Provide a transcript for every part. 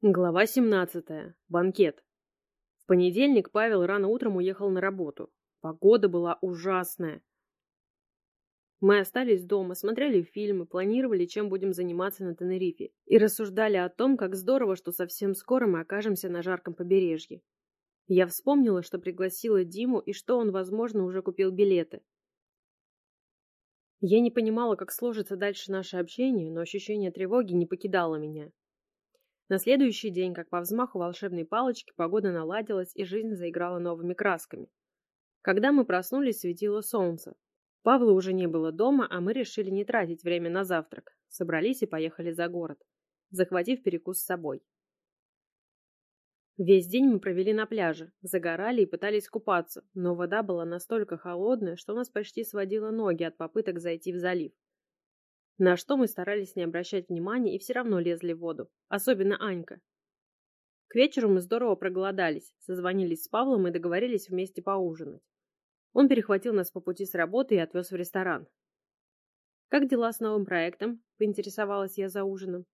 Глава 17. Банкет. В понедельник Павел рано утром уехал на работу. Погода была ужасная. Мы остались дома, смотрели фильмы, планировали, чем будем заниматься на Тенерифе, и рассуждали о том, как здорово, что совсем скоро мы окажемся на жарком побережье. Я вспомнила, что пригласила Диму и что он, возможно, уже купил билеты. Я не понимала, как сложится дальше наше общение, но ощущение тревоги не покидало меня. На следующий день, как по взмаху волшебной палочки, погода наладилась и жизнь заиграла новыми красками. Когда мы проснулись, светило солнце. Павла уже не было дома, а мы решили не тратить время на завтрак. Собрались и поехали за город, захватив перекус с собой. Весь день мы провели на пляже, загорали и пытались купаться, но вода была настолько холодная, что нас почти сводило ноги от попыток зайти в залив. На что мы старались не обращать внимания и все равно лезли в воду. Особенно Анька. К вечеру мы здорово проголодались, созвонились с Павлом и договорились вместе поужинать. Он перехватил нас по пути с работы и отвез в ресторан. «Как дела с новым проектом?» – поинтересовалась я за ужином.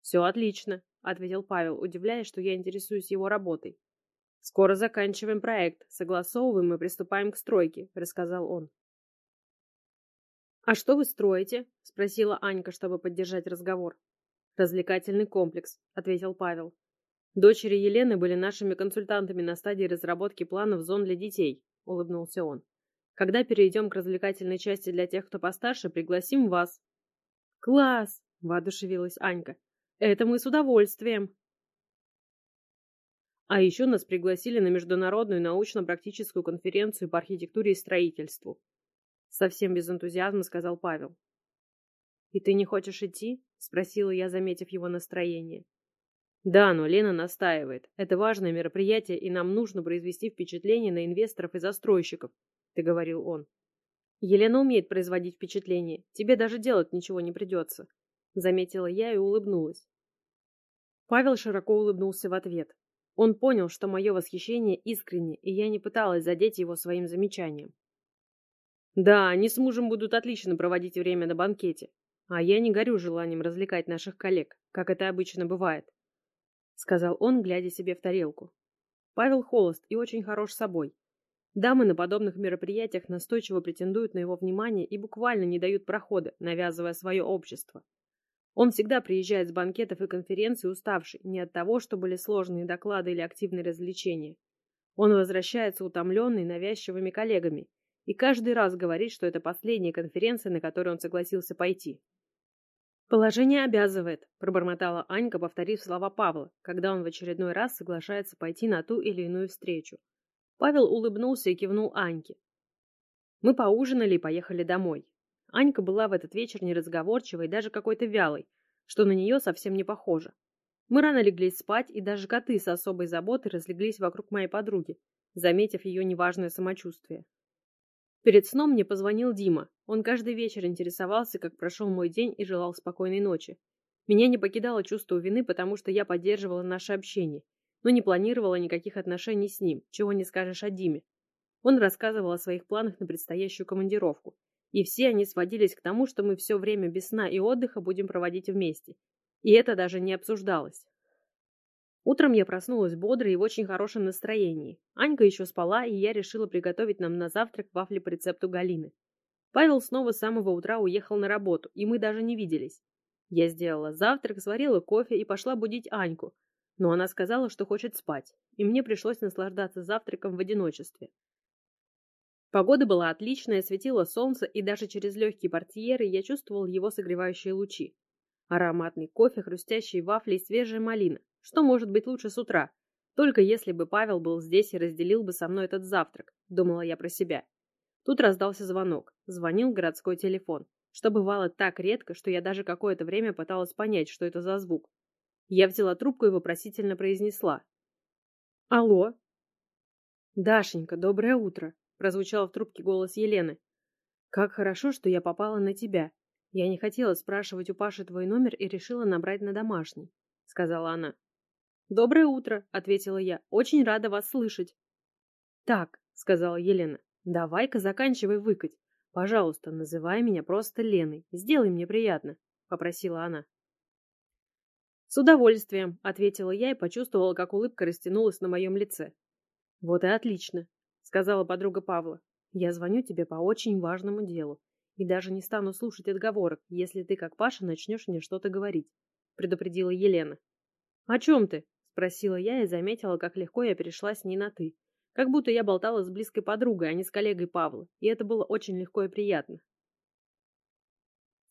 «Все отлично», – ответил Павел, удивляясь, что я интересуюсь его работой. «Скоро заканчиваем проект, согласовываем и приступаем к стройке», – рассказал он. «А что вы строите?» – спросила Анька, чтобы поддержать разговор. «Развлекательный комплекс», – ответил Павел. «Дочери Елены были нашими консультантами на стадии разработки планов зон для детей», – улыбнулся он. «Когда перейдем к развлекательной части для тех, кто постарше, пригласим вас». «Класс!» – воодушевилась Анька. «Это мы с удовольствием!» А еще нас пригласили на международную научно-практическую конференцию по архитектуре и строительству. Совсем без энтузиазма сказал Павел. «И ты не хочешь идти?» — спросила я, заметив его настроение. «Да, но Лена настаивает. Это важное мероприятие, и нам нужно произвести впечатление на инвесторов и застройщиков», — ты говорил он. «Елена умеет производить впечатление. Тебе даже делать ничего не придется», — заметила я и улыбнулась. Павел широко улыбнулся в ответ. Он понял, что мое восхищение искренне, и я не пыталась задеть его своим замечанием. Да, они с мужем будут отлично проводить время на банкете. А я не горю желанием развлекать наших коллег, как это обычно бывает. Сказал он, глядя себе в тарелку. Павел холост и очень хорош собой. Дамы на подобных мероприятиях настойчиво претендуют на его внимание и буквально не дают прохода, навязывая свое общество. Он всегда приезжает с банкетов и конференций уставший не от того, что были сложные доклады или активные развлечения. Он возвращается утомленный навязчивыми коллегами и каждый раз говорит, что это последняя конференция, на которую он согласился пойти. «Положение обязывает», – пробормотала Анька, повторив слова Павла, когда он в очередной раз соглашается пойти на ту или иную встречу. Павел улыбнулся и кивнул Аньке. Мы поужинали и поехали домой. Анька была в этот вечер неразговорчивой и даже какой-то вялой, что на нее совсем не похоже. Мы рано легли спать, и даже коты с особой заботой разлеглись вокруг моей подруги, заметив ее неважное самочувствие. Перед сном мне позвонил Дима. Он каждый вечер интересовался, как прошел мой день и желал спокойной ночи. Меня не покидало чувство вины, потому что я поддерживала наше общение, но не планировала никаких отношений с ним, чего не скажешь о Диме. Он рассказывал о своих планах на предстоящую командировку, и все они сводились к тому, что мы все время без сна и отдыха будем проводить вместе. И это даже не обсуждалось. Утром я проснулась бодрой и в очень хорошем настроении. Анька еще спала, и я решила приготовить нам на завтрак вафли по рецепту Галины. Павел снова с самого утра уехал на работу, и мы даже не виделись. Я сделала завтрак, сварила кофе и пошла будить Аньку, но она сказала, что хочет спать, и мне пришлось наслаждаться завтраком в одиночестве. Погода была отличная, светило солнце, и даже через легкие портьеры я чувствовал его согревающие лучи. Ароматный кофе, хрустящие вафли и свежая малина. Что может быть лучше с утра? Только если бы Павел был здесь и разделил бы со мной этот завтрак, думала я про себя. Тут раздался звонок. Звонил городской телефон, что бывало так редко, что я даже какое-то время пыталась понять, что это за звук. Я взяла трубку и вопросительно произнесла. «Алло?» «Дашенька, доброе утро», — прозвучал в трубке голос Елены. «Как хорошо, что я попала на тебя. Я не хотела спрашивать у Паши твой номер и решила набрать на домашний», — сказала она. «Доброе утро», — ответила я. «Очень рада вас слышать». «Так», — сказала Елена, — «давай-ка заканчивай выкать. Пожалуйста, называй меня просто Леной. Сделай мне приятно», — попросила она. С удовольствием, ответила я и почувствовала, как улыбка растянулась на моем лице. Вот и отлично, сказала подруга Павла. Я звоню тебе по очень важному делу и даже не стану слушать отговорок, если ты, как Паша, начнешь мне что-то говорить, предупредила Елена. О чем ты? Спросила я и заметила, как легко я перешла с ней на ты. Как будто я болтала с близкой подругой, а не с коллегой Павла, и это было очень легко и приятно.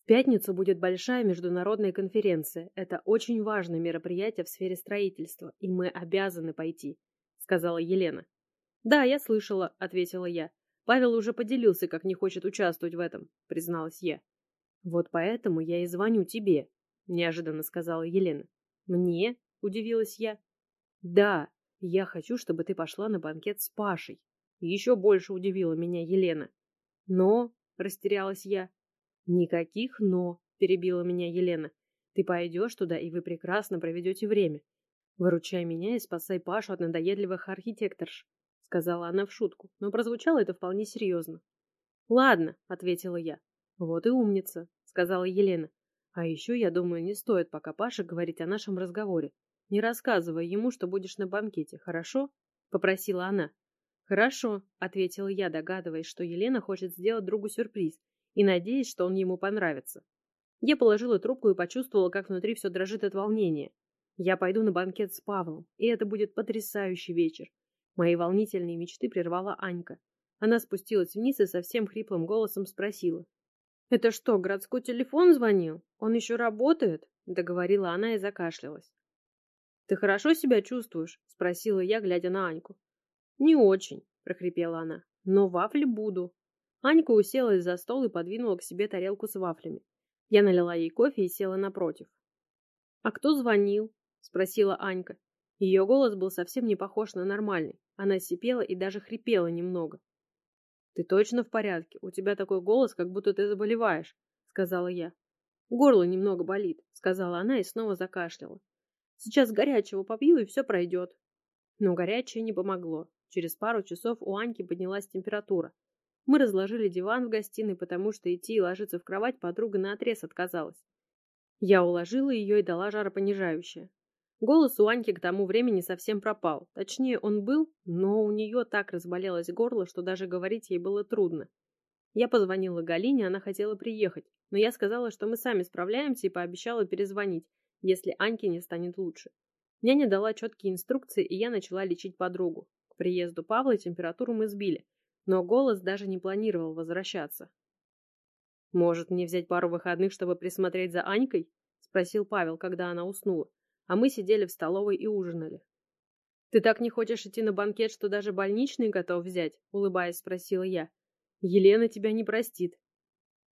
В пятницу будет большая международная конференция. Это очень важное мероприятие в сфере строительства, и мы обязаны пойти, сказала Елена. Да, я слышала, ответила я. Павел уже поделился, как не хочет участвовать в этом, призналась я. Вот поэтому я и звоню тебе, неожиданно сказала Елена. Мне? Удивилась я. Да, я хочу, чтобы ты пошла на банкет с Пашей. Еще больше удивила меня Елена. Но, растерялась я. Никаких «но», перебила меня Елена. Ты пойдешь туда, и вы прекрасно проведете время. Выручай меня и спасай Пашу от надоедливых архитекторш, сказала она в шутку, но прозвучало это вполне серьезно. Ладно, ответила я. Вот и умница, сказала Елена. А еще, я думаю, не стоит пока Паше говорить о нашем разговоре. Не рассказывай ему, что будешь на банкете, хорошо? попросила она. Хорошо, ответила я, догадываясь, что Елена хочет сделать другу сюрприз и надеясь, что он ему понравится. Я положила трубку и почувствовала, как внутри все дрожит от волнения. Я пойду на банкет с Павлом, и это будет потрясающий вечер. Мои волнительные мечты прервала Анька. Она спустилась вниз и совсем хриплым голосом спросила. «Это что, городской телефон звонил? Он еще работает?» — договорила она и закашлялась. «Ты хорошо себя чувствуешь?» — спросила я, глядя на Аньку. «Не очень», — прохрипела она. «Но вафли буду». Анька уселась за стол и подвинула к себе тарелку с вафлями. Я налила ей кофе и села напротив. «А кто звонил?» — спросила Анька. Ее голос был совсем не похож на нормальный. Она сипела и даже хрипела немного. «Ты точно в порядке? У тебя такой голос, как будто ты заболеваешь», — сказала я. «Горло немного болит», — сказала она и снова закашляла. «Сейчас горячего попью, и все пройдет». Но горячее не помогло. Через пару часов у Аньки поднялась температура. Мы разложили диван в гостиной, потому что идти и ложиться в кровать подруга наотрез отказалась. Я уложила ее и дала жаропонижающее. Голос у Аньки к тому времени совсем пропал. Точнее, он был, но у нее так разболелось горло, что даже говорить ей было трудно. Я позвонила Галине, она хотела приехать, но я сказала, что мы сами справляемся и пообещала перезвонить, если Аньке не станет лучше. Няня дала четкие инструкции, и я начала лечить подругу. К приезду Павла температуру мы сбили, но голос даже не планировал возвращаться. «Может, мне взять пару выходных, чтобы присмотреть за Анькой?» — спросил Павел, когда она уснула, а мы сидели в столовой и ужинали. «Ты так не хочешь идти на банкет, что даже больничный готов взять?» — улыбаясь, спросила я. «Елена тебя не простит».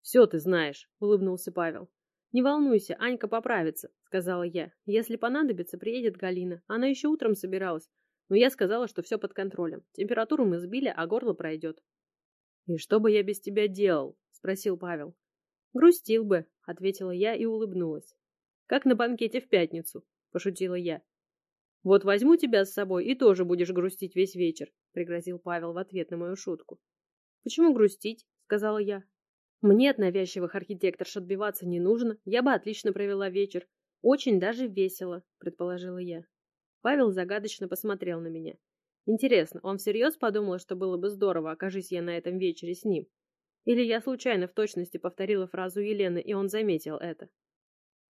«Все ты знаешь», — улыбнулся Павел. «Не волнуйся, Анька поправится», — сказала я. «Если понадобится, приедет Галина. Она еще утром собиралась. Но я сказала, что все под контролем. Температуру мы сбили, а горло пройдет. «И что бы я без тебя делал?» — спросил Павел. «Грустил бы», — ответила я и улыбнулась. «Как на банкете в пятницу», — пошутила я. «Вот возьму тебя с собой и тоже будешь грустить весь вечер», — пригрозил Павел в ответ на мою шутку. «Почему грустить?» — сказала я. «Мне от навязчивых архитекторш отбиваться не нужно, я бы отлично провела вечер. Очень даже весело», — предположила я. Павел загадочно посмотрел на меня. Интересно, он всерьез подумал, что было бы здорово, окажись я на этом вечере с ним? Или я случайно в точности повторила фразу Елены, и он заметил это?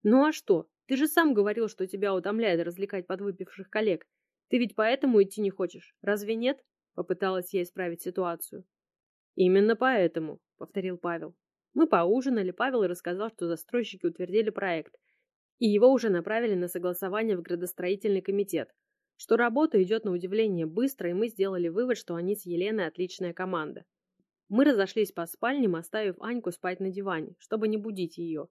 Ну а что? Ты же сам говорил, что тебя утомляет развлекать подвыпивших коллег. Ты ведь поэтому идти не хочешь, разве нет? Попыталась я исправить ситуацию. Именно поэтому, повторил Павел. Мы поужинали, Павел рассказал, что застройщики утвердили проект, и его уже направили на согласование в градостроительный комитет, что работа идет на удивление быстро, и мы сделали вывод, что они с Еленой отличная команда. Мы разошлись по спальням, оставив Аньку спать на диване, чтобы не будить ее.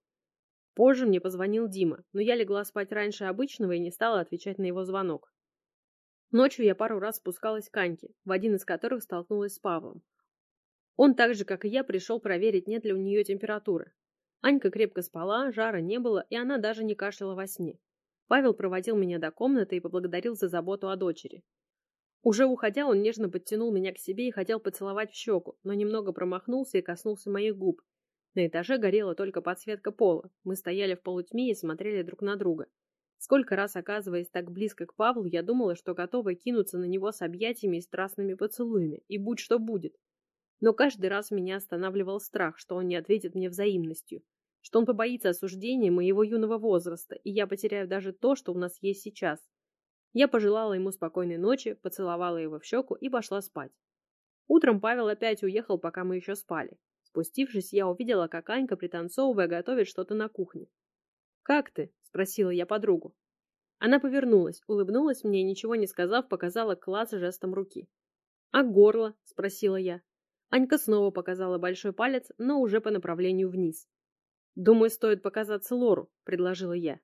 Позже мне позвонил Дима, но я легла спать раньше обычного и не стала отвечать на его звонок. Ночью я пару раз спускалась к Аньке, в один из которых столкнулась с Павлом. Он так же, как и я, пришел проверить, нет ли у нее температуры. Анька крепко спала, жара не было, и она даже не кашляла во сне. Павел проводил меня до комнаты и поблагодарил за заботу о дочери. Уже уходя, он нежно подтянул меня к себе и хотел поцеловать в щеку, но немного промахнулся и коснулся моих губ. На этаже горела только подсветка пола. Мы стояли в полутьме и смотрели друг на друга. Сколько раз, оказываясь так близко к Павлу, я думала, что готова кинуться на него с объятиями и страстными поцелуями, и будь что будет. Но каждый раз меня останавливал страх, что он не ответит мне взаимностью, что он побоится осуждения моего юного возраста, и я потеряю даже то, что у нас есть сейчас. Я пожелала ему спокойной ночи, поцеловала его в щеку и пошла спать. Утром Павел опять уехал, пока мы еще спали. Спустившись, я увидела, как Анька, пританцовывая, готовит что-то на кухне. «Как ты?» – спросила я подругу. Она повернулась, улыбнулась мне и, ничего не сказав, показала класс жестом руки. «А горло?» – спросила я. Анька снова показала большой палец, но уже по направлению вниз. «Думаю, стоит показаться Лору», — предложила я.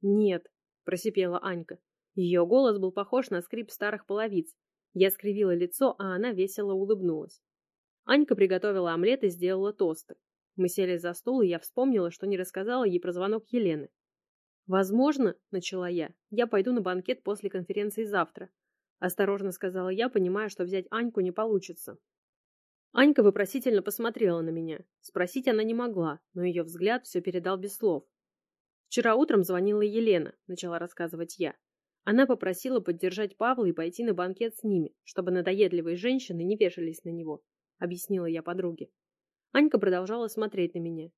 «Нет», — просипела Анька. Ее голос был похож на скрип старых половиц. Я скривила лицо, а она весело улыбнулась. Анька приготовила омлет и сделала тосты. Мы сели за стол, и я вспомнила, что не рассказала ей про звонок Елены. «Возможно», — начала я, — «я пойду на банкет после конференции завтра», — осторожно сказала я, понимая, что взять Аньку не получится. Анька вопросительно посмотрела на меня. Спросить она не могла, но ее взгляд все передал без слов. «Вчера утром звонила Елена», — начала рассказывать я. Она попросила поддержать Павла и пойти на банкет с ними, чтобы надоедливые женщины не вешались на него, — объяснила я подруге. Анька продолжала смотреть на меня.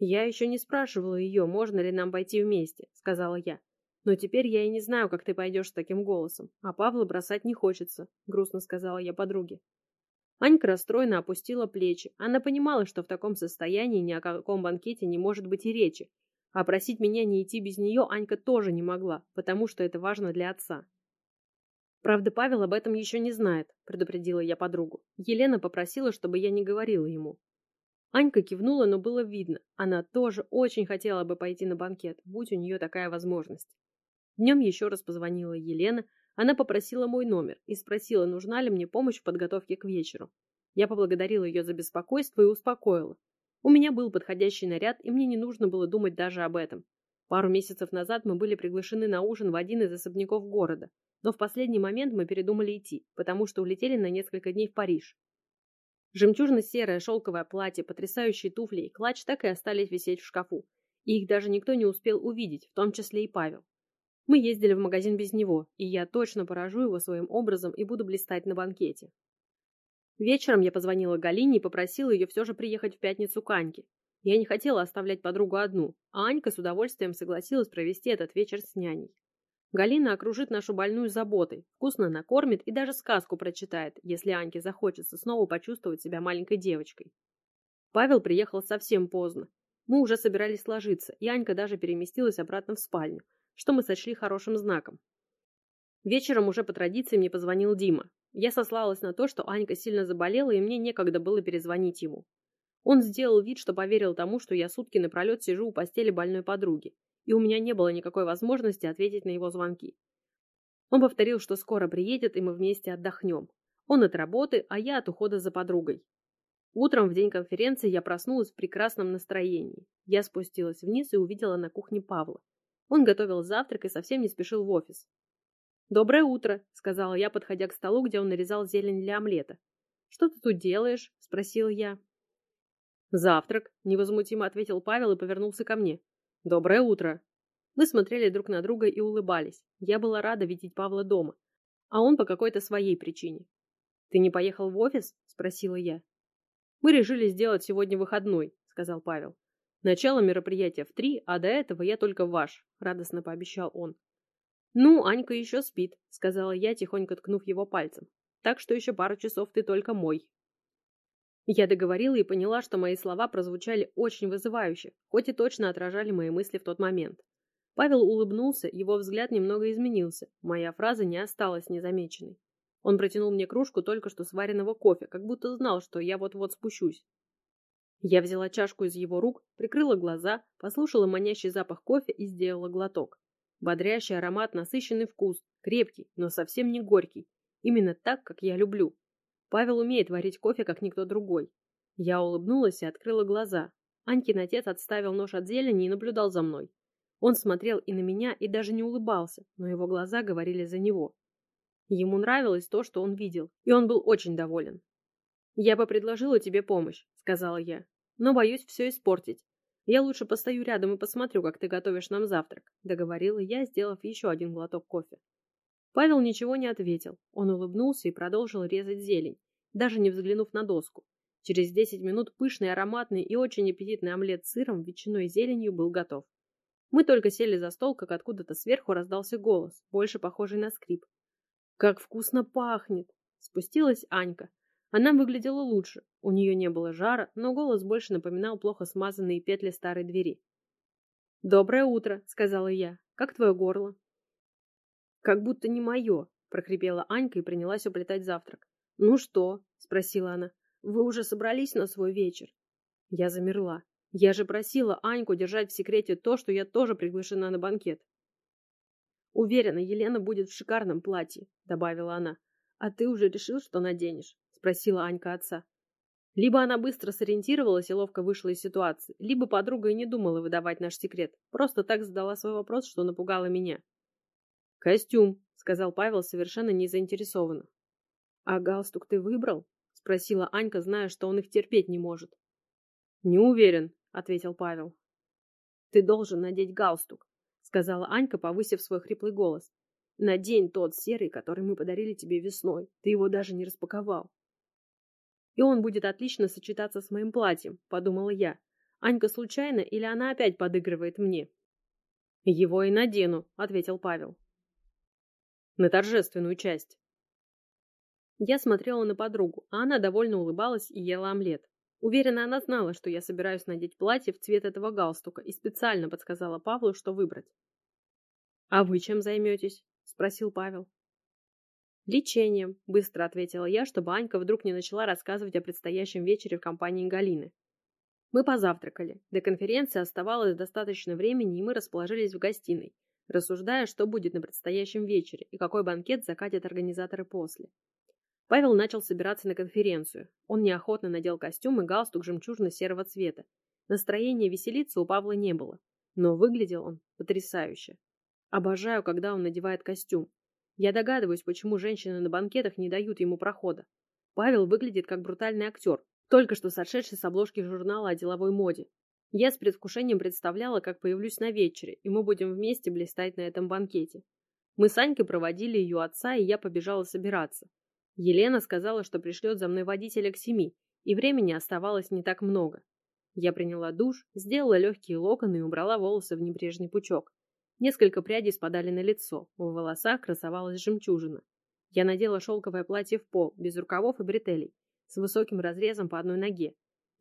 «Я еще не спрашивала ее, можно ли нам пойти вместе», — сказала я. «Но теперь я и не знаю, как ты пойдешь с таким голосом, а Павла бросать не хочется», — грустно сказала я подруге. Анька расстроенно опустила плечи. Она понимала, что в таком состоянии ни о каком банкете не может быть и речи. А просить меня не идти без нее Анька тоже не могла, потому что это важно для отца. Правда, Павел об этом еще не знает, предупредила я подругу. Елена попросила, чтобы я не говорила ему. Анька кивнула, но было видно, она тоже очень хотела бы пойти на банкет, будь у нее такая возможность. Днем еще раз позвонила Елена, она попросила мой номер и спросила, нужна ли мне помощь в подготовке к вечеру. Я поблагодарила ее за беспокойство и успокоила. У меня был подходящий наряд, и мне не нужно было думать даже об этом. Пару месяцев назад мы были приглашены на ужин в один из особняков города, но в последний момент мы передумали идти, потому что улетели на несколько дней в Париж. Жемчужно-серое шелковое платье, потрясающие туфли и клатч так и остались висеть в шкафу, и их даже никто не успел увидеть, в том числе и Павел. Мы ездили в магазин без него, и я точно поражу его своим образом и буду блистать на банкете. Вечером я позвонила Галине и попросила ее все же приехать в пятницу к Аньке. Я не хотела оставлять подругу одну, а Анька с удовольствием согласилась провести этот вечер с няней. Галина окружит нашу больную заботой, вкусно накормит и даже сказку прочитает, если Аньке захочется снова почувствовать себя маленькой девочкой. Павел приехал совсем поздно. Мы уже собирались ложиться, и Анька даже переместилась обратно в спальню, что мы сочли хорошим знаком. Вечером уже по традиции мне позвонил Дима. Я сослалась на то, что Анька сильно заболела, и мне некогда было перезвонить ему. Он сделал вид, что поверил тому, что я сутки напролет сижу у постели больной подруги, и у меня не было никакой возможности ответить на его звонки. Он повторил, что скоро приедет, и мы вместе отдохнем. Он от работы, а я от ухода за подругой. Утром в день конференции я проснулась в прекрасном настроении. Я спустилась вниз и увидела на кухне Павла. Он готовил завтрак и совсем не спешил в офис. «Доброе утро», — сказала я, подходя к столу, где он нарезал зелень для омлета. «Что ты тут делаешь?» — спросила я. «Завтрак», — невозмутимо ответил Павел и повернулся ко мне. «Доброе утро». Мы смотрели друг на друга и улыбались. Я была рада видеть Павла дома, а он по какой-то своей причине. «Ты не поехал в офис?» — спросила я. «Мы решили сделать сегодня выходной», — сказал Павел. Начало мероприятия в три, а до этого я только ваш, радостно пообещал он. Ну, Анька еще спит, сказала я, тихонько ткнув его пальцем. Так что еще пару часов ты только мой. Я договорила и поняла, что мои слова прозвучали очень вызывающе, хоть и точно отражали мои мысли в тот момент. Павел улыбнулся, его взгляд немного изменился, моя фраза не осталась незамеченной. Он протянул мне кружку только что сваренного кофе, как будто знал, что я вот-вот спущусь. Я взяла чашку из его рук, прикрыла глаза, послушала манящий запах кофе и сделала глоток. Бодрящий аромат, насыщенный вкус, крепкий, но совсем не горький. Именно так, как я люблю. Павел умеет варить кофе, как никто другой. Я улыбнулась и открыла глаза. Анькин отец отставил нож от зелени и наблюдал за мной. Он смотрел и на меня, и даже не улыбался, но его глаза говорили за него. Ему нравилось то, что он видел, и он был очень доволен. «Я бы предложила тебе помощь», — сказала я но боюсь все испортить. Я лучше постою рядом и посмотрю, как ты готовишь нам завтрак, договорила я, сделав еще один глоток кофе. Павел ничего не ответил. Он улыбнулся и продолжил резать зелень, даже не взглянув на доску. Через десять минут пышный, ароматный и очень аппетитный омлет с сыром, ветчиной и зеленью был готов. Мы только сели за стол, как откуда-то сверху раздался голос, больше похожий на скрип. «Как вкусно пахнет!» Спустилась Анька. Она выглядела лучше. У нее не было жара, но голос больше напоминал плохо смазанные петли старой двери. «Доброе утро», — сказала я. «Как твое горло?» «Как будто не мое», — прохрипела Анька и принялась уплетать завтрак. «Ну что?» — спросила она. «Вы уже собрались на свой вечер?» Я замерла. Я же просила Аньку держать в секрете то, что я тоже приглашена на банкет. «Уверена, Елена будет в шикарном платье», — добавила она. «А ты уже решил, что наденешь?» — спросила Анька отца. Либо она быстро сориентировалась и ловко вышла из ситуации, либо подруга и не думала выдавать наш секрет, просто так задала свой вопрос, что напугала меня. «Костюм», — сказал Павел совершенно не заинтересованно. «А галстук ты выбрал?» — спросила Анька, зная, что он их терпеть не может. «Не уверен», — ответил Павел. «Ты должен надеть галстук», — сказала Анька, повысив свой хриплый голос. «Надень тот серый, который мы подарили тебе весной. Ты его даже не распаковал». «И он будет отлично сочетаться с моим платьем», — подумала я. «Анька случайно или она опять подыгрывает мне?» «Его и надену», — ответил Павел на торжественную часть. Я смотрела на подругу, а она довольно улыбалась и ела омлет. Уверена, она знала, что я собираюсь надеть платье в цвет этого галстука и специально подсказала Павлу, что выбрать. «А вы чем займетесь?» – спросил Павел. «Лечением», – быстро ответила я, чтобы Анька вдруг не начала рассказывать о предстоящем вечере в компании Галины. Мы позавтракали. До конференции оставалось достаточно времени, и мы расположились в гостиной, рассуждая, что будет на предстоящем вечере и какой банкет закатят организаторы после. Павел начал собираться на конференцию. Он неохотно надел костюм и галстук жемчужно-серого цвета. Настроения веселиться у Павла не было, но выглядел он потрясающе. Обожаю, когда он надевает костюм. Я догадываюсь, почему женщины на банкетах не дают ему прохода. Павел выглядит как брутальный актер, только что сошедший с обложки журнала о деловой моде. Я с предвкушением представляла, как появлюсь на вечере, и мы будем вместе блистать на этом банкете. Мы с Анькой проводили ее отца, и я побежала собираться. Елена сказала, что пришлет за мной водителя к семи, и времени оставалось не так много. Я приняла душ, сделала легкие локоны и убрала волосы в небрежный пучок. Несколько прядей спадали на лицо, в волосах красовалась жемчужина. Я надела шелковое платье в пол, без рукавов и бретелей, с высоким разрезом по одной ноге,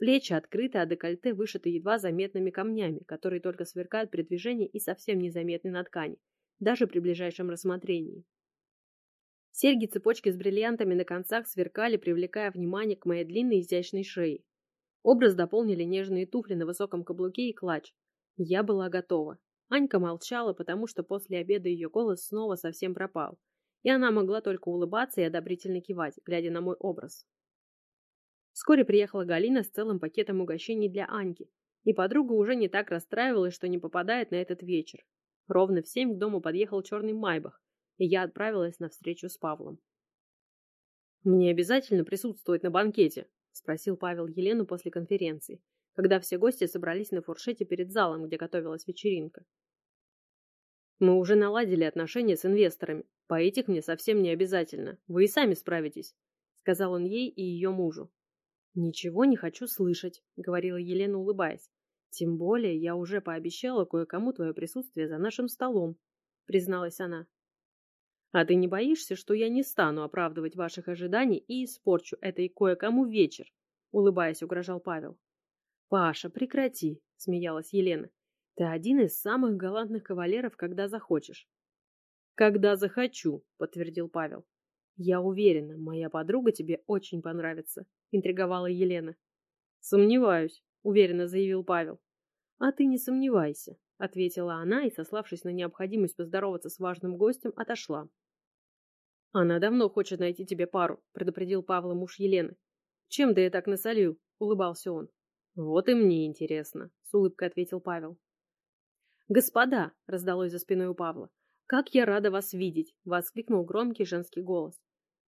Плечи открыты, а декольте вышиты едва заметными камнями, которые только сверкают при движении и совсем незаметны на ткани, даже при ближайшем рассмотрении. Серьги-цепочки с бриллиантами на концах сверкали, привлекая внимание к моей длинной изящной шее. Образ дополнили нежные туфли на высоком каблуке и клатч. Я была готова. Анька молчала, потому что после обеда ее голос снова совсем пропал, и она могла только улыбаться и одобрительно кивать, глядя на мой образ. Вскоре приехала Галина с целым пакетом угощений для Аньки, и подруга уже не так расстраивалась, что не попадает на этот вечер. Ровно в семь к дому подъехал черный Майбах, и я отправилась на встречу с Павлом. «Мне обязательно присутствовать на банкете?» – спросил Павел Елену после конференции, когда все гости собрались на фуршете перед залом, где готовилась вечеринка. «Мы уже наладили отношения с инвесторами. Поэтих мне совсем не обязательно. Вы и сами справитесь», – сказал он ей и ее мужу. «Ничего не хочу слышать», — говорила Елена, улыбаясь. «Тем более я уже пообещала кое-кому твое присутствие за нашим столом», — призналась она. «А ты не боишься, что я не стану оправдывать ваших ожиданий и испорчу этой кое-кому вечер?» — улыбаясь, угрожал Павел. «Паша, прекрати», — смеялась Елена. «Ты один из самых галантных кавалеров, когда захочешь». «Когда захочу», — подтвердил Павел. «Я уверена, моя подруга тебе очень понравится», — интриговала Елена. «Сомневаюсь», — уверенно заявил Павел. «А ты не сомневайся», — ответила она и, сославшись на необходимость поздороваться с важным гостем, отошла. «Она давно хочет найти тебе пару», — предупредил Павла муж Елены. «Чем ты я так насолил?» — улыбался он. «Вот и мне интересно», — с улыбкой ответил Павел. «Господа!» — раздалось за спиной у Павла. «Как я рада вас видеть!» — воскликнул громкий женский голос.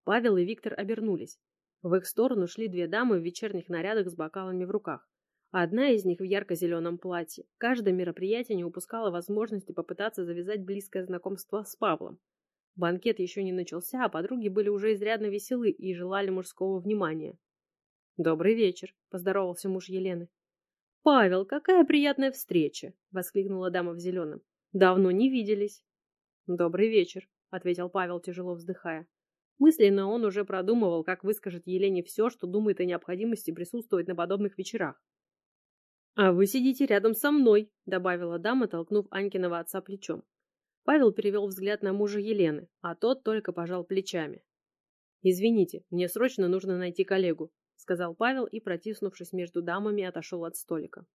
Павел и Виктор обернулись. В их сторону шли две дамы в вечерних нарядах с бокалами в руках. Одна из них в ярко-зеленом платье. Каждое мероприятие не упускало возможности попытаться завязать близкое знакомство с Павлом. Банкет еще не начался, а подруги были уже изрядно веселы и желали мужского внимания. «Добрый вечер», — поздоровался муж Елены. «Павел, какая приятная встреча!» — воскликнула дама в зеленом. «Давно не виделись». «Добрый вечер», — ответил Павел, тяжело вздыхая. Мысленно он уже продумывал, как выскажет Елене все, что думает о необходимости присутствовать на подобных вечерах. «А вы сидите рядом со мной», — добавила дама, толкнув Анькиного отца плечом. Павел перевел взгляд на мужа Елены, а тот только пожал плечами. «Извините, мне срочно нужно найти коллегу», — сказал Павел и, протиснувшись между дамами, отошел от столика.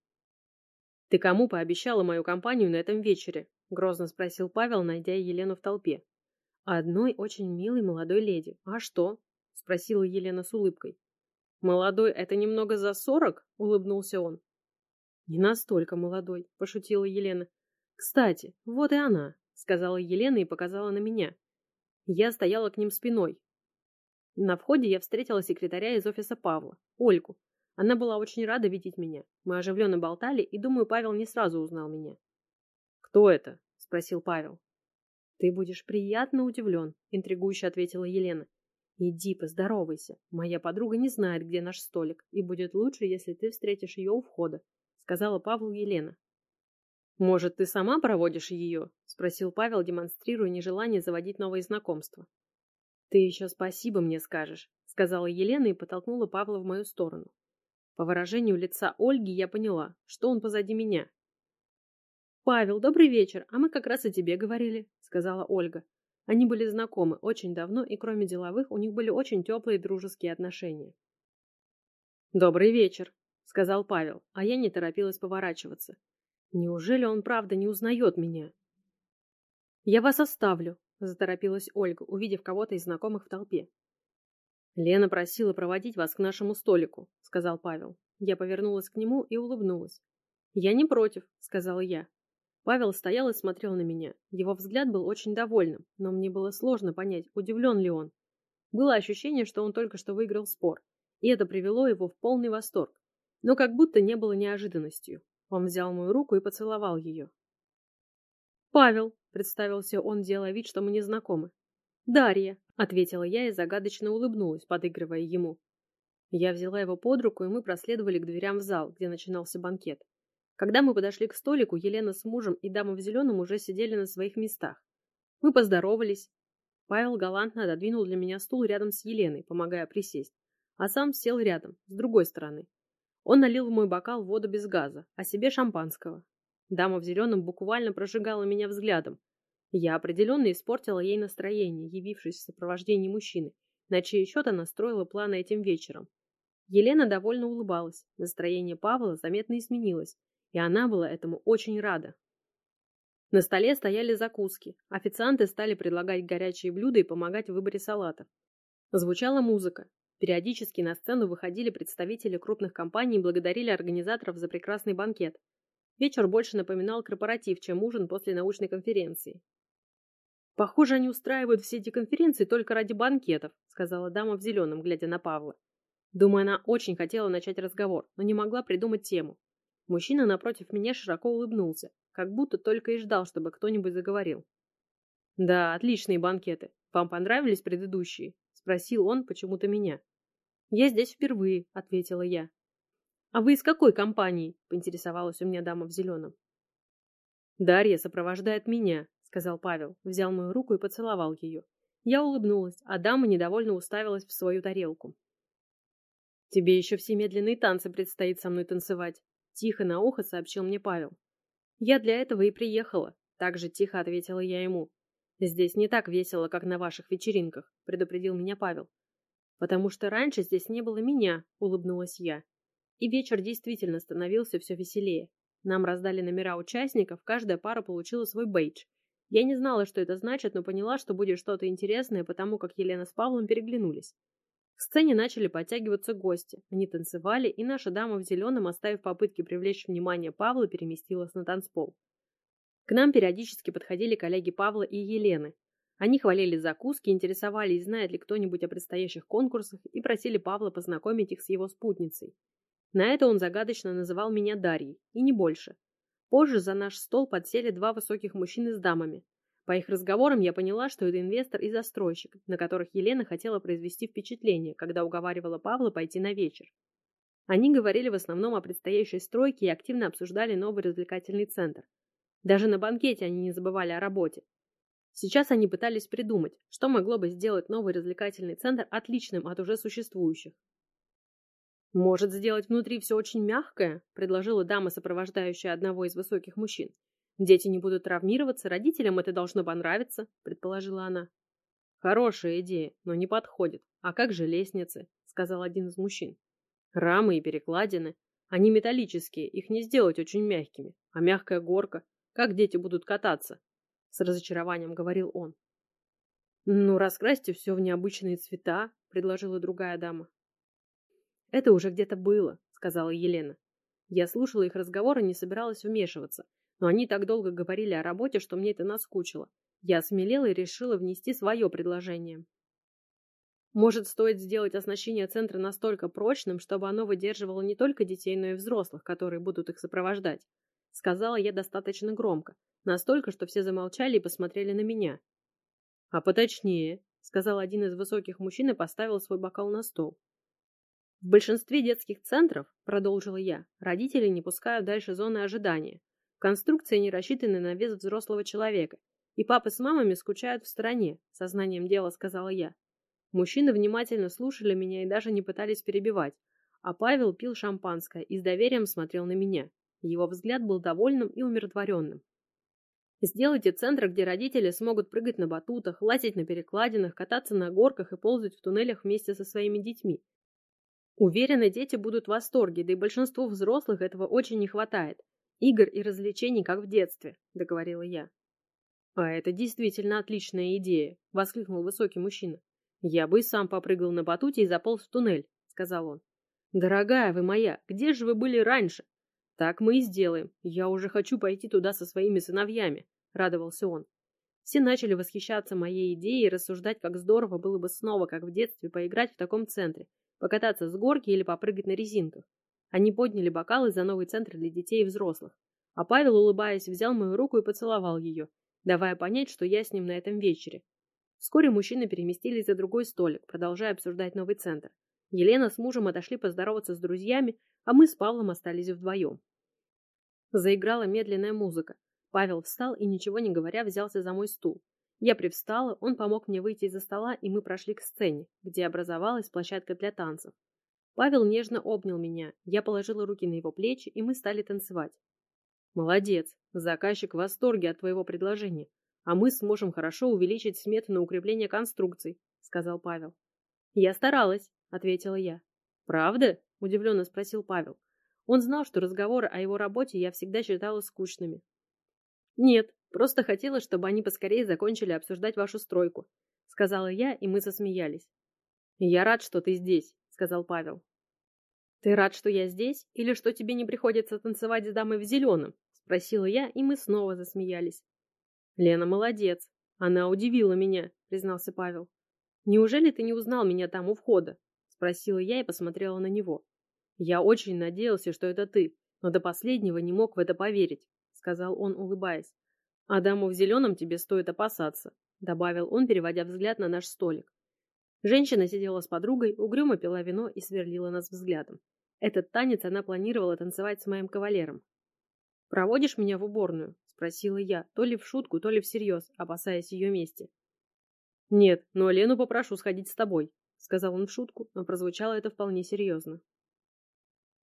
«Ты кому пообещала мою компанию на этом вечере?» — грозно спросил Павел, найдя Елену в толпе. «Одной очень милой молодой леди. А что?» — спросила Елена с улыбкой. «Молодой — это немного за сорок?» — улыбнулся он. «Не настолько молодой», — пошутила Елена. «Кстати, вот и она», — сказала Елена и показала на меня. Я стояла к ним спиной. На входе я встретила секретаря из офиса Павла, Ольгу. Она была очень рада видеть меня. Мы оживленно болтали, и, думаю, Павел не сразу узнал меня. «Кто это?» — спросил Павел. «Ты будешь приятно удивлен», — интригующе ответила Елена. «Иди, поздоровайся. Моя подруга не знает, где наш столик, и будет лучше, если ты встретишь ее у входа сказала Павлу Елена. «Может, ты сама проводишь ее?» – спросил Павел, демонстрируя нежелание заводить новые знакомства. «Ты еще спасибо мне скажешь», – сказала Елена и подтолкнула Павла в мою сторону. По выражению лица Ольги я поняла, что он позади меня. «Павел, добрый вечер, а мы как раз о тебе говорили», – сказала Ольга. Они были знакомы очень давно, и кроме деловых, у них были очень теплые дружеские отношения. «Добрый вечер», сказал Павел, а я не торопилась поворачиваться. Неужели он правда не узнает меня? Я вас оставлю, заторопилась Ольга, увидев кого-то из знакомых в толпе. Лена просила проводить вас к нашему столику, сказал Павел. Я повернулась к нему и улыбнулась. Я не против, сказала я. Павел стоял и смотрел на меня. Его взгляд был очень довольным, но мне было сложно понять, удивлен ли он. Было ощущение, что он только что выиграл спор, и это привело его в полный восторг но как будто не было неожиданностью. Он взял мою руку и поцеловал ее. «Павел», — представился он, делая вид, что мы не знакомы. «Дарья», — ответила я и загадочно улыбнулась, подыгрывая ему. Я взяла его под руку, и мы проследовали к дверям в зал, где начинался банкет. Когда мы подошли к столику, Елена с мужем и дама в зеленом уже сидели на своих местах. Мы поздоровались. Павел галантно отодвинул для меня стул рядом с Еленой, помогая присесть, а сам сел рядом, с другой стороны. Он налил в мой бокал воду без газа, а себе шампанского. Дама в зеленом буквально прожигала меня взглядом. Я определенно испортила ей настроение, явившись в сопровождении мужчины, на чей счет она строила планы этим вечером. Елена довольно улыбалась, настроение Павла заметно изменилось, и она была этому очень рада. На столе стояли закуски, официанты стали предлагать горячие блюда и помогать в выборе салатов. Звучала музыка, Периодически на сцену выходили представители крупных компаний и благодарили организаторов за прекрасный банкет. Вечер больше напоминал корпоратив, чем ужин после научной конференции. «Похоже, они устраивают все эти конференции только ради банкетов», сказала дама в зеленом, глядя на Павла. Думаю, она очень хотела начать разговор, но не могла придумать тему. Мужчина напротив меня широко улыбнулся, как будто только и ждал, чтобы кто-нибудь заговорил. «Да, отличные банкеты. Вам понравились предыдущие?» – спросил он почему-то меня. «Я здесь впервые», — ответила я. «А вы из какой компании?» — поинтересовалась у меня дама в зеленом. «Дарья сопровождает меня», — сказал Павел, взял мою руку и поцеловал ее. Я улыбнулась, а дама недовольно уставилась в свою тарелку. «Тебе еще все медленные танцы предстоит со мной танцевать», — тихо на ухо сообщил мне Павел. «Я для этого и приехала», — так же тихо ответила я ему. «Здесь не так весело, как на ваших вечеринках», — предупредил меня Павел. «Потому что раньше здесь не было меня», — улыбнулась я. И вечер действительно становился все веселее. Нам раздали номера участников, каждая пара получила свой бейдж. Я не знала, что это значит, но поняла, что будет что-то интересное, потому как Елена с Павлом переглянулись. К сцене начали подтягиваться гости. Они танцевали, и наша дама в зеленом, оставив попытки привлечь внимание Павла, переместилась на танцпол. К нам периодически подходили коллеги Павла и Елены. Они хвалили закуски, интересовались, знает ли кто-нибудь о предстоящих конкурсах и просили Павла познакомить их с его спутницей. На это он загадочно называл меня Дарьей, и не больше. Позже за наш стол подсели два высоких мужчины с дамами. По их разговорам я поняла, что это инвестор и застройщик, на которых Елена хотела произвести впечатление, когда уговаривала Павла пойти на вечер. Они говорили в основном о предстоящей стройке и активно обсуждали новый развлекательный центр. Даже на банкете они не забывали о работе. Сейчас они пытались придумать, что могло бы сделать новый развлекательный центр отличным от уже существующих. «Может, сделать внутри все очень мягкое?» – предложила дама, сопровождающая одного из высоких мужчин. «Дети не будут травмироваться, родителям это должно понравиться», – предположила она. «Хорошая идея, но не подходит. А как же лестницы?» – сказал один из мужчин. «Рамы и перекладины. Они металлические, их не сделать очень мягкими. А мягкая горка. Как дети будут кататься?» С разочарованием говорил он. «Ну, раскрасьте все в необычные цвета», – предложила другая дама. «Это уже где-то было», — сказала Елена. Я слушала их разговор и не собиралась вмешиваться, но они так долго говорили о работе, что мне это наскучило. Я осмелела и решила внести свое предложение. Может, стоит сделать оснащение центра настолько прочным, чтобы оно выдерживало не только детей, но и взрослых, которые будут их сопровождать. Сказала я достаточно громко, настолько, что все замолчали и посмотрели на меня. А поточнее, сказал один из высоких мужчин и поставил свой бокал на стол. В большинстве детских центров, продолжила я, родители не пускают дальше зоны ожидания. Конструкции не рассчитаны на вес взрослого человека, и папы с мамами скучают в стороне, сознанием дела сказала я. Мужчины внимательно слушали меня и даже не пытались перебивать, а Павел пил шампанское и с доверием смотрел на меня. Его взгляд был довольным и умиротворенным. Сделайте центр, где родители смогут прыгать на батутах, лазить на перекладинах, кататься на горках и ползать в туннелях вместе со своими детьми. Уверена, дети будут в восторге, да и большинству взрослых этого очень не хватает. Игр и развлечений, как в детстве, договорила я. А это действительно отличная идея, воскликнул высокий мужчина. Я бы и сам попрыгал на батуте и заполз в туннель, сказал он. Дорогая вы моя, где же вы были раньше? Так мы и сделаем. Я уже хочу пойти туда со своими сыновьями, радовался он. Все начали восхищаться моей идеей и рассуждать, как здорово было бы снова, как в детстве, поиграть в таком центре, покататься с горки или попрыгать на резинках. Они подняли бокалы за новый центр для детей и взрослых. А Павел, улыбаясь, взял мою руку и поцеловал ее, давая понять, что я с ним на этом вечере. Вскоре мужчины переместились за другой столик, продолжая обсуждать новый центр. Елена с мужем отошли поздороваться с друзьями, а мы с Павлом остались вдвоем. Заиграла медленная музыка. Павел встал и, ничего не говоря, взялся за мой стул. Я привстала, он помог мне выйти из-за стола, и мы прошли к сцене, где образовалась площадка для танцев. Павел нежно обнял меня, я положила руки на его плечи, и мы стали танцевать. «Молодец! Заказчик в восторге от твоего предложения, а мы сможем хорошо увеличить смету на укрепление конструкций», — сказал Павел. «Я старалась», — ответила я. «Правда?» — удивленно спросил Павел. Он знал, что разговоры о его работе я всегда считала скучными. «Нет, Просто хотела, чтобы они поскорее закончили обсуждать вашу стройку, сказала я, и мы засмеялись. Я рад, что ты здесь, сказал Павел. Ты рад, что я здесь, или что тебе не приходится танцевать с дамой в зеленом? спросила я, и мы снова засмеялись. Лена молодец. Она удивила меня, признался Павел. Неужели ты не узнал меня там у входа? спросила я и посмотрела на него. Я очень надеялся, что это ты, но до последнего не мог в это поверить, сказал он, улыбаясь. А даму в зеленом тебе стоит опасаться, добавил он, переводя взгляд на наш столик. Женщина сидела с подругой, угрюмо пила вино и сверлила нас взглядом. Этот танец она планировала танцевать с моим кавалером. «Проводишь меня в уборную?» – спросила я, то ли в шутку, то ли всерьез, опасаясь ее мести. «Нет, но Лену попрошу сходить с тобой», – сказал он в шутку, но прозвучало это вполне серьезно.